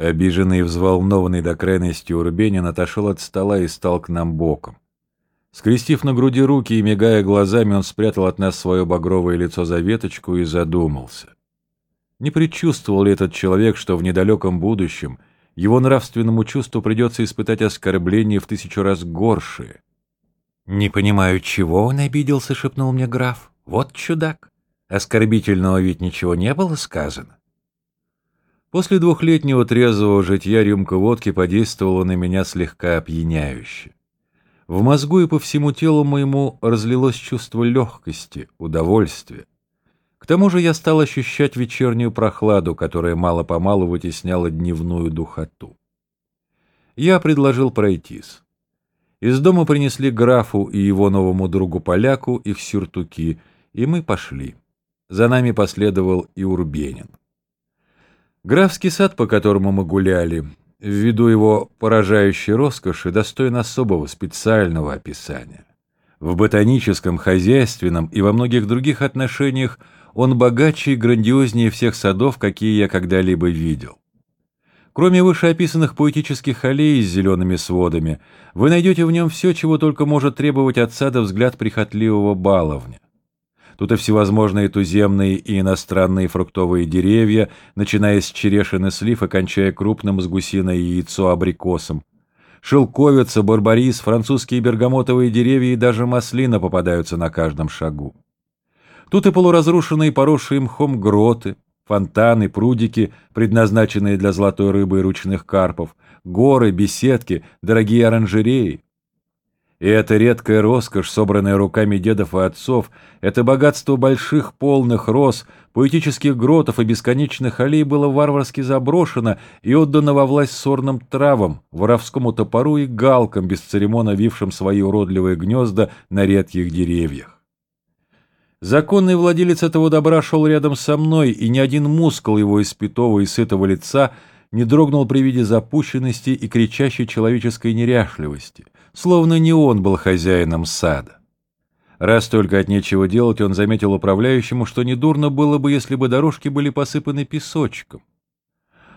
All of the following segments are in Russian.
Обиженный и взволнованный до крайности Урбенин отошел от стола и стал к нам боком. Скрестив на груди руки и мигая глазами, он спрятал от нас свое багровое лицо за веточку и задумался. Не предчувствовал ли этот человек, что в недалеком будущем его нравственному чувству придется испытать оскорбление в тысячу раз горшие? «Не понимаю, чего он обиделся», — шепнул мне граф. «Вот чудак. Оскорбительного ведь ничего не было сказано». После двухлетнего трезвого житья рюмка водки подействовала на меня слегка опьяняюще. В мозгу и по всему телу моему разлилось чувство легкости, удовольствия. К тому же я стал ощущать вечернюю прохладу, которая мало-помалу вытесняла дневную духоту. Я предложил пройтись. Из дома принесли графу и его новому другу-поляку их сюртуки, и мы пошли. За нами последовал и Урбенин. Графский сад, по которому мы гуляли, ввиду его поражающей роскоши, достоин особого специального описания. В ботаническом, хозяйственном и во многих других отношениях он богаче и грандиознее всех садов, какие я когда-либо видел. Кроме вышеописанных поэтических аллей с зелеными сводами, вы найдете в нем все, чего только может требовать от сада взгляд прихотливого баловня. Тут и всевозможные туземные и иностранные фруктовые деревья, начиная с черешины слив и кончая крупным с гусиное яйцо абрикосом. Шелковица, барбарис, французские бергамотовые деревья и даже маслина попадаются на каждом шагу. Тут и полуразрушенные поросшие мхом гроты, фонтаны, прудики, предназначенные для золотой рыбы и ручных карпов, горы, беседки, дорогие оранжереи. И эта редкая роскошь, собранная руками дедов и отцов, это богатство больших полных роз, поэтических гротов и бесконечных аллей было варварски заброшено и отдано во власть сорным травам, воровскому топору и галкам, бесцеремонно вившим свои уродливые гнезда на редких деревьях. Законный владелец этого добра шел рядом со мной, и ни один мускул его испитого и сытого лица не дрогнул при виде запущенности и кричащей человеческой неряшливости — словно не он был хозяином сада. Раз только от нечего делать, он заметил управляющему, что недурно было бы, если бы дорожки были посыпаны песочком.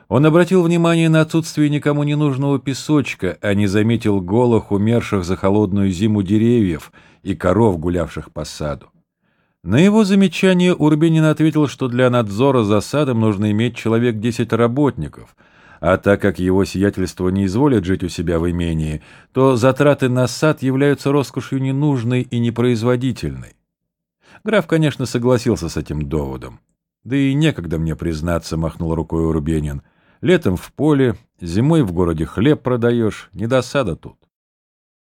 Он обратил внимание на отсутствие никому не нужного песочка, а не заметил голых, умерших за холодную зиму деревьев и коров, гулявших по саду. На его замечание Урбенин ответил, что для надзора за садом нужно иметь человек десять работников — а так как его сиятельство не изволит жить у себя в имении, то затраты на сад являются роскошью ненужной и непроизводительной. Граф, конечно, согласился с этим доводом. Да и некогда мне признаться, махнул рукой Урбенин. Летом в поле, зимой в городе хлеб продаешь, не до сада тут.